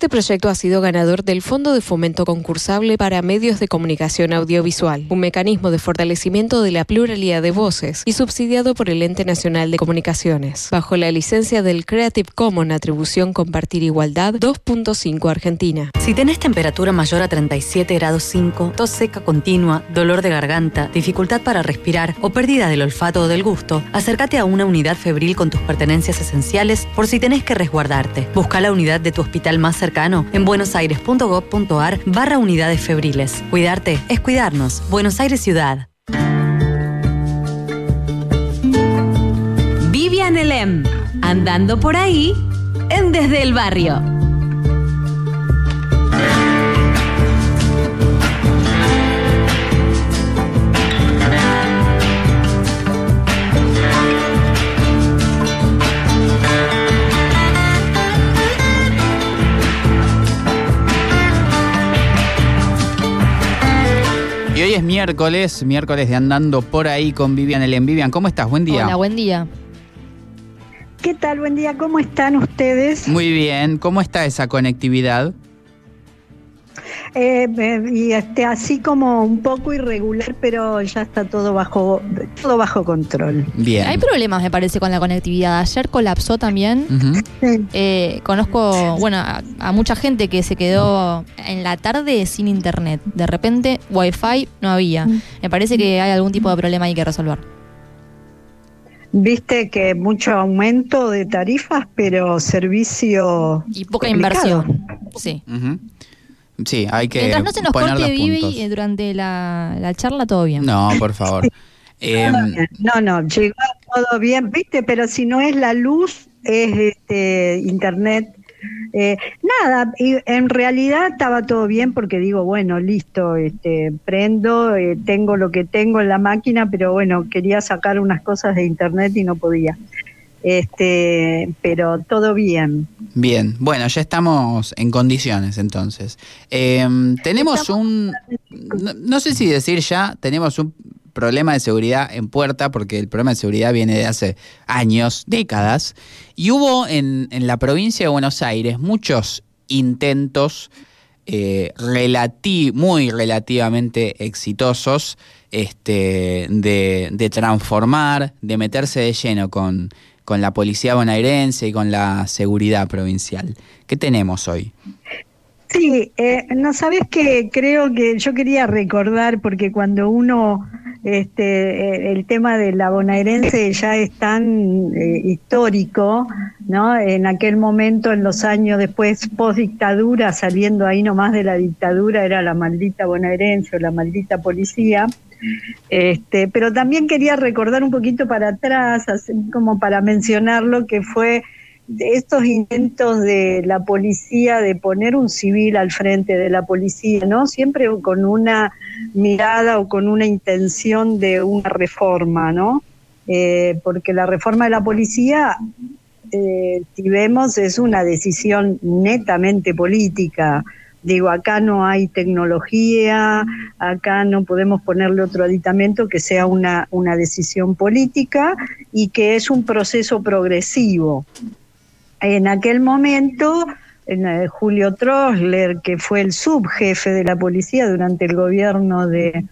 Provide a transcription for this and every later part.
Este proyecto ha sido ganador del Fondo de Fomento Concursable para Medios de Comunicación Audiovisual, un mecanismo de fortalecimiento de la pluralidad de voces y subsidiado por el Ente Nacional de Comunicaciones, bajo la licencia del Creative Commons Atribución Compartir Igualdad 2.5 Argentina. Si tenés temperatura mayor a 37 grados 5, tos seca continua, dolor de garganta, dificultad para respirar o pérdida del olfato o del gusto, acércate a una unidad febril con tus pertenencias esenciales por si tenés que resguardarte. Busca la unidad de tu hospital más cercano en buenosaires.gov.ar barra unidades febriles. Cuidarte es cuidarnos. Buenos Aires Ciudad. Vivian Elem, andando por ahí en Desde el Barrio. Miércoles, miércoles de andando por ahí con Vivian Elen. Vivian, ¿cómo estás? Buen día. Hola, buen día. ¿Qué tal? Buen día, ¿cómo están ustedes? Muy bien, ¿cómo está esa conectividad? Eh, eh, y este, así como un poco irregular, pero ya está todo bajo, todo bajo control. Bien. Hay problemas, me parece, con la conectividad. Ayer colapsó también. Sí. Eh, conozco, bueno, a, a mucha gente que se quedó en la tarde sin internet. De repente, wifi no había. Me parece que hay algún tipo de problema ahí que resolver. Viste que mucho aumento de tarifas, pero servicio. Y poca complicado. inversión. Sí. Ujú. Sí, hay que Mientras no se nos poner corte Vivi puntos. eh, durante la, la charla, todo bien. No, por favor. Eh, No, no, llegó todo bien, viste, pero si no es la luz, es este internet. Eh, nada, y en realidad estaba todo bien porque digo, bueno, listo, este, prendo, eh, tengo lo que tengo en la máquina, pero bueno, quería sacar unas cosas de internet y no podía. Este, pero todo bien. bien, bueno, ya estamos en condiciones entonces. Eh, tenemos un, no, no sé si decir ya, tenemos un problema de seguridad en puerta, porque el problema de seguridad viene de hace años, décadas, y hubo en, en la provincia de Buenos Aires muchos intentos eh, relati- muy relativamente exitosos este, de, de transformar, de meterse de lleno con, con la policía bonaerense y con la seguridad provincial. ¿Qué tenemos hoy? Sí, eh, no sabes que creo que yo quería recordar porque cuando uno este eh, el tema de la bonaerense ya es tan eh, histórico, ¿no? En aquel momento, en los años después post dictadura, saliendo ahí nomás de la dictadura era la maldita bonaerense o la maldita policía. Este, pero también quería recordar un poquito para atrás, como para mencionarlo que fue estos intentos de la policía de poner un civil al frente de la policía, ¿no? Siempre con una mirada o con una intención de una reforma, ¿no? Eh, porque la reforma de la policía, eh, si vemos, es una decisión netamente política. Digo, acá no hay tecnología, acá no podemos ponerle otro aditamento que sea una, una decisión política y que es un proceso progresivo. En aquel momento, en, eh, Julio Trosler, que fue el subjefe de la policía durante el gobierno de,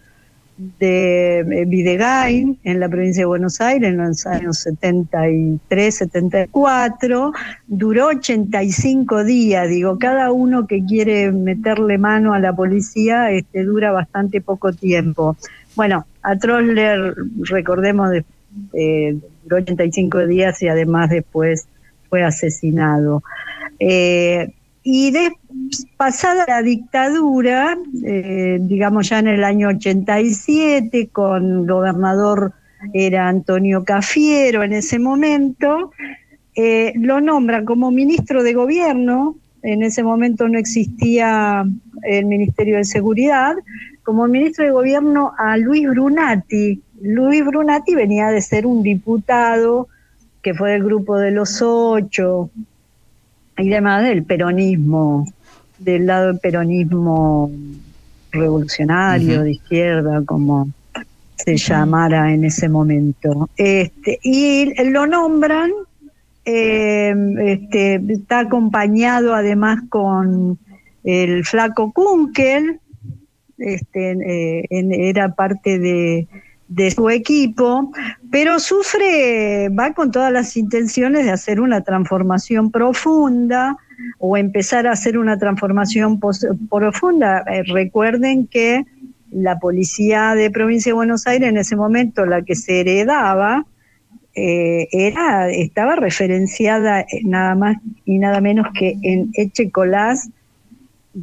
de eh, Videgain en la provincia de Buenos Aires en los años 73, 74, duró 85 días, digo, cada uno que quiere meterle mano a la policía este, dura bastante poco tiempo. Bueno, a Trosler, recordemos, de, eh, duró 85 días y además después fue asesinado. Eh, y de, pasada la dictadura, eh, digamos ya en el año 87, con gobernador era Antonio Cafiero en ese momento, eh, lo nombran como ministro de gobierno, en ese momento no existía el Ministerio de Seguridad, como ministro de gobierno a Luis Brunati. Luis Brunati venía de ser un diputado que fue del grupo de los ocho y demás del peronismo, del lado del peronismo revolucionario, de izquierda, como se llamara en ese momento. Este, y lo nombran eh, este, está acompañado además con el flaco Kunkel, este, eh, era parte de, de su equipo, pero sufre, va con todas las intenciones de hacer una transformación profunda o empezar a hacer una transformación profunda. Eh, recuerden que la policía de provincia de Buenos Aires en ese momento, la que se heredaba, eh, era, estaba referenciada nada más y nada menos que en Echecolás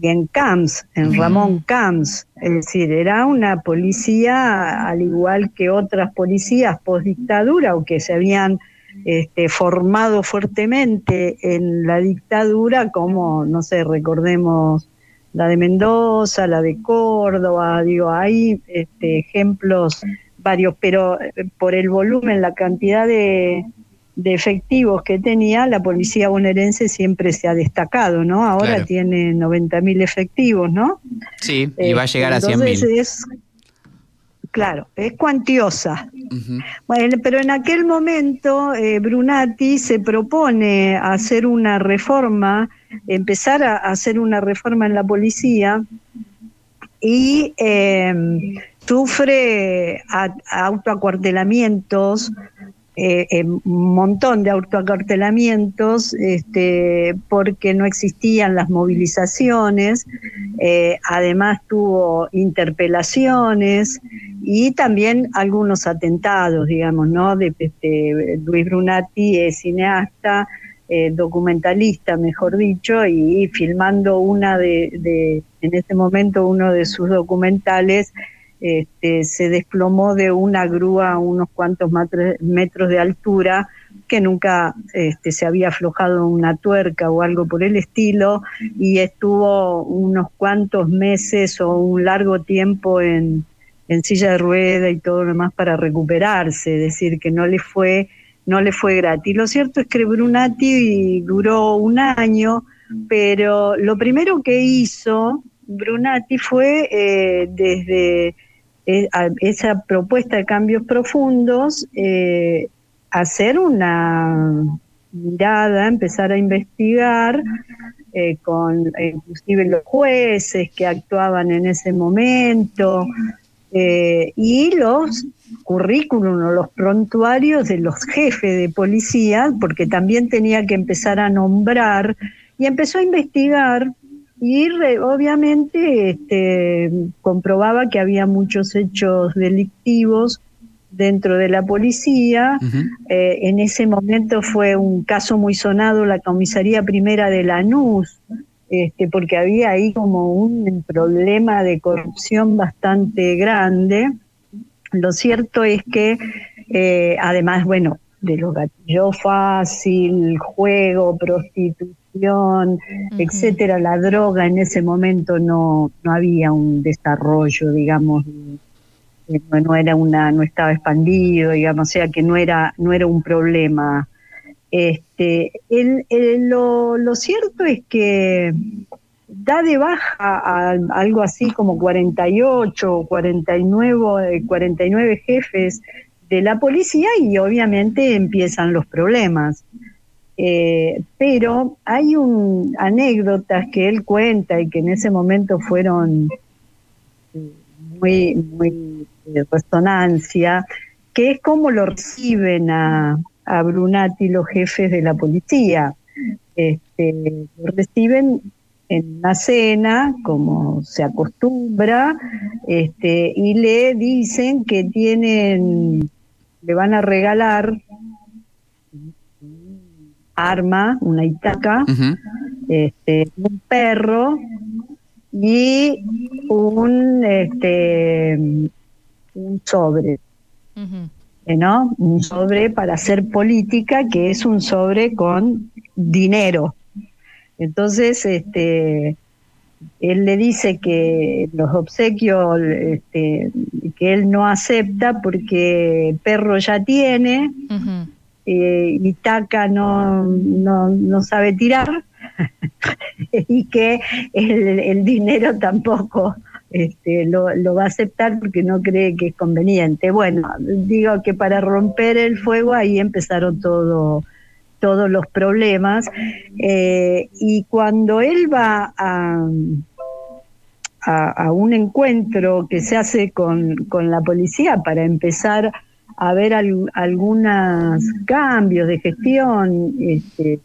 y en Camps, en Ramón Camps. Es decir, era una policía, al igual que otras policías post dictadura o que se habían este, formado fuertemente en la dictadura, como, no sé, recordemos la de Mendoza, la de Córdoba, digo, hay este, ejemplos varios, pero eh, por el volumen, la cantidad de, de efectivos que tenía, la policía bonaerense siempre se ha destacado, ¿no? Ahora tiene 90.000 efectivos, ¿no? Sí, y va a llegar a 100.000. Claro, es cuantiosa. bueno, pero en aquel momento eh, Brunati se propone hacer una reforma, empezar a hacer una reforma en la policía y eh, sufre autoacuartelamientos eh, un montón de autoacartelamientos este, porque no existían las movilizaciones, eh, además tuvo interpelaciones y también algunos atentados, digamos, ¿no? De, Luis Brunati es cineasta, eh, documentalista, mejor dicho, y, filmando una de, de, en este momento, uno de sus documentales, este, se desplomó de una grúa a unos cuantos metros de altura que nunca este, se había aflojado una tuerca o algo por el estilo y estuvo unos cuantos meses o un largo tiempo en, silla de rueda y todo lo demás para recuperarse, es decir, que no le fue no le fue gratis. Lo cierto es que Brunati duró un año, pero lo primero que hizo Brunati fue eh, desde eh, esa propuesta de cambios profundos, eh, hacer una mirada, empezar a investigar eh, con inclusive los jueces que actuaban en ese momento y los currículum o los prontuarios de los jefes de policía, porque también tenía que empezar a nombrar y empezó a investigar y obviamente este, comprobaba que había muchos hechos delictivos dentro de la policía. Eh, en ese momento fue un caso muy sonado la comisaría primera de Lanús, este, porque había ahí como un problema de corrupción bastante grande. Lo cierto es que, eh, además, bueno, de los gatillos fácil, juego, prostitución, etcétera, la droga en ese momento no, no había un desarrollo, digamos, no, era una, no estaba expandido, digamos, o sea que no era, no era un problema. Este, el, lo, lo cierto es que da de baja a, algo así como 48 o 49, 49 jefes de la policía y obviamente empiezan los problemas. Eh, pero hay un, anécdotas que él cuenta y que en ese momento fueron eh, muy, de resonancia, que es cómo lo reciben a, a Brunati los jefes de la policía. Este, lo reciben en una cena, como se acostumbra, este, y le dicen que tienen, le van a regalar arma, una itaca, este, un perro y un este un sobre. Eh, ¿No? Un sobre para hacer política que es un sobre con dinero. Entonces, este él le dice que los obsequios este, que él no acepta porque perro ya tiene, eh, Itaca no, no, no sabe tirar y que el, dinero tampoco este, lo, lo, va a aceptar porque no cree que es conveniente. Bueno, digo que para romper el fuego ahí empezaron todo todos los problemas. Eh, y cuando él va a, a, un encuentro que se hace con, con la policía para empezar a ver algunos cambios de gestión, este,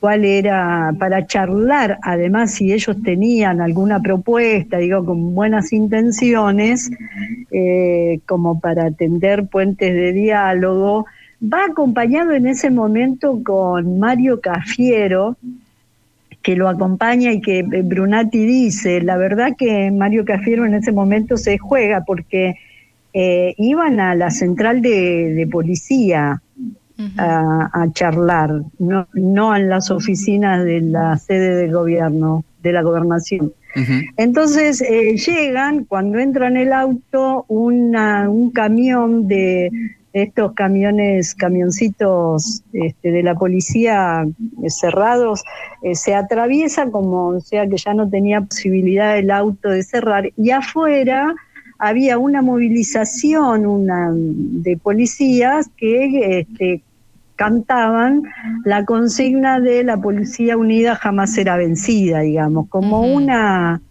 cuál era para charlar, además si ellos tenían alguna propuesta, digo, con buenas intenciones, eh, como para tender puentes de diálogo, va acompañado en ese momento con Mario Cafiero, que lo acompaña y que eh, Brunati dice, la verdad que Mario Cafiero en ese momento se juega porque eh, iban a la central de, policía a, charlar, no, no en las oficinas de la sede del gobierno, de la gobernación. Entonces eh, llegan, cuando entran en el auto, una, un camión de estos camiones, camioncitos este, de la policía eh, cerrados, eh, se atraviesa como o sea que ya no tenía posibilidad el auto de cerrar y afuera había una movilización una, de policías que este, cantaban la consigna de la Policía Unida jamás será vencida, digamos, como una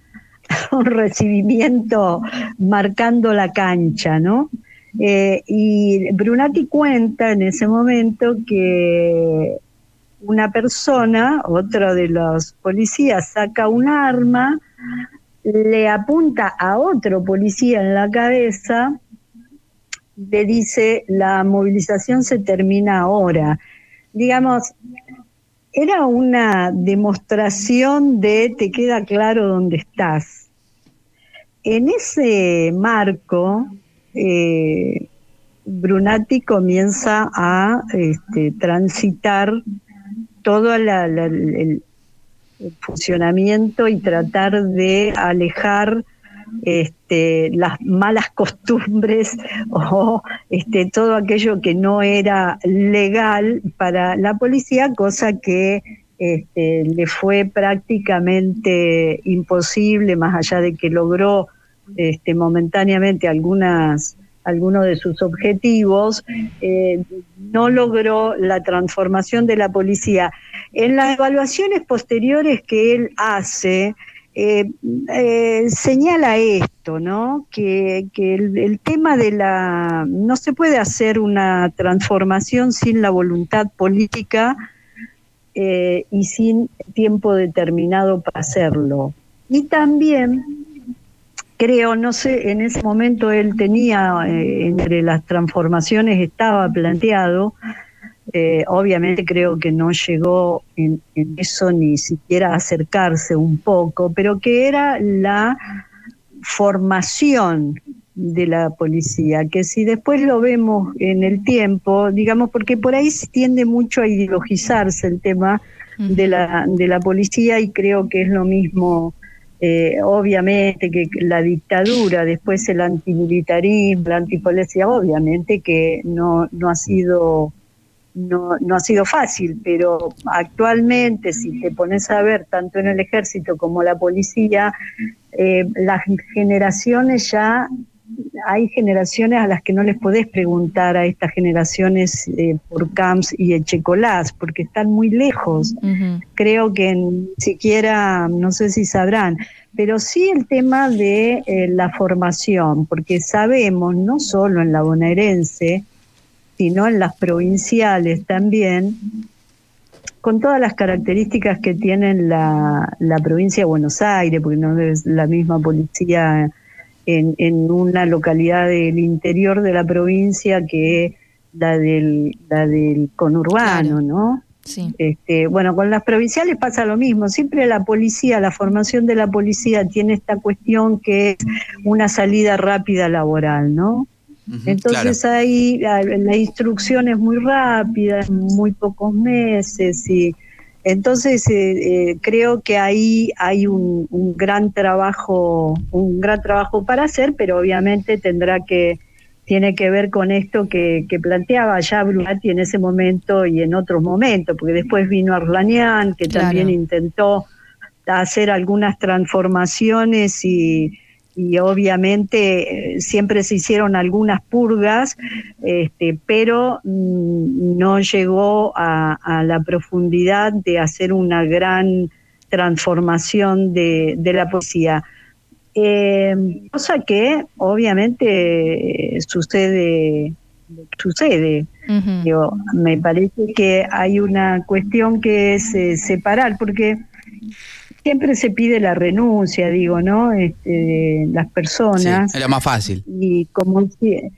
un recibimiento marcando la cancha, ¿no? Eh, y Brunati cuenta en ese momento que una persona, otro de los policías, saca un arma, le apunta a otro policía en la cabeza, le dice, la movilización se termina ahora. Digamos, era una demostración de te queda claro dónde estás. En ese marco, eh, Brunati comienza a este, transitar todo el, funcionamiento y tratar de alejar este, las malas costumbres o este, todo aquello que no era legal para la policía, cosa que este, le fue prácticamente imposible, más allá de que logró momentáneamente algunas algunos de sus objetivos, eh, no logró la transformación de la policía. En las evaluaciones posteriores que él hace, eh, eh, señala esto, ¿no? Que, el, el, tema de la. No se puede hacer una transformación sin la voluntad política y sin tiempo determinado para hacerlo. Y también creo, no sé, en ese momento él tenía, eh, entre las transformaciones estaba planteado, eh, obviamente creo que no llegó en, eso ni siquiera a acercarse un poco, pero que era la formación de la policía, que si después lo vemos en el tiempo, digamos, porque por ahí se tiende mucho a ideologizarse el tema de la, de la policía y creo que es lo mismo eh, obviamente que la dictadura, después el antimilitarismo, la antipolicía, obviamente que no, no ha sido no, no ha sido fácil, pero actualmente si te pones a ver tanto en el ejército como la policía, eh, las generaciones ya hay generaciones a las que no les podés preguntar a estas generaciones eh, por Camps y Echecolás, porque están muy lejos. Creo que ni siquiera, no sé si sabrán, pero sí el tema de eh, la formación, porque sabemos, no solo en la bonaerense, sino en las provinciales también, con todas las características que tienen la, la provincia de Buenos Aires, porque no es la misma policía en, en una localidad del interior de la provincia que la del, la del conurbano, ¿no? Sí. Este, bueno, con las provinciales pasa lo mismo. Siempre la policía, la formación de la policía tiene esta cuestión que es una salida rápida laboral, ¿no? Entonces ahí la instrucción es muy rápida, muy pocos meses y entonces, eh, eh, creo que ahí hay un, gran trabajo, un gran trabajo para hacer, pero obviamente tendrá que tiene que ver con esto que, planteaba ya Brunati en ese momento y en otros momentos, porque después vino Arlanian, que también intentó hacer algunas transformaciones y, y obviamente eh, siempre se hicieron algunas purgas, este, pero mm, no llegó a, la profundidad de hacer una gran transformación de, la poesía. Eh, cosa que obviamente sucede sucede. me parece que hay una cuestión que es eh, separar, porque siempre se pide la renuncia, digo, ¿no? Este, de las personas. lo más fácil. Y como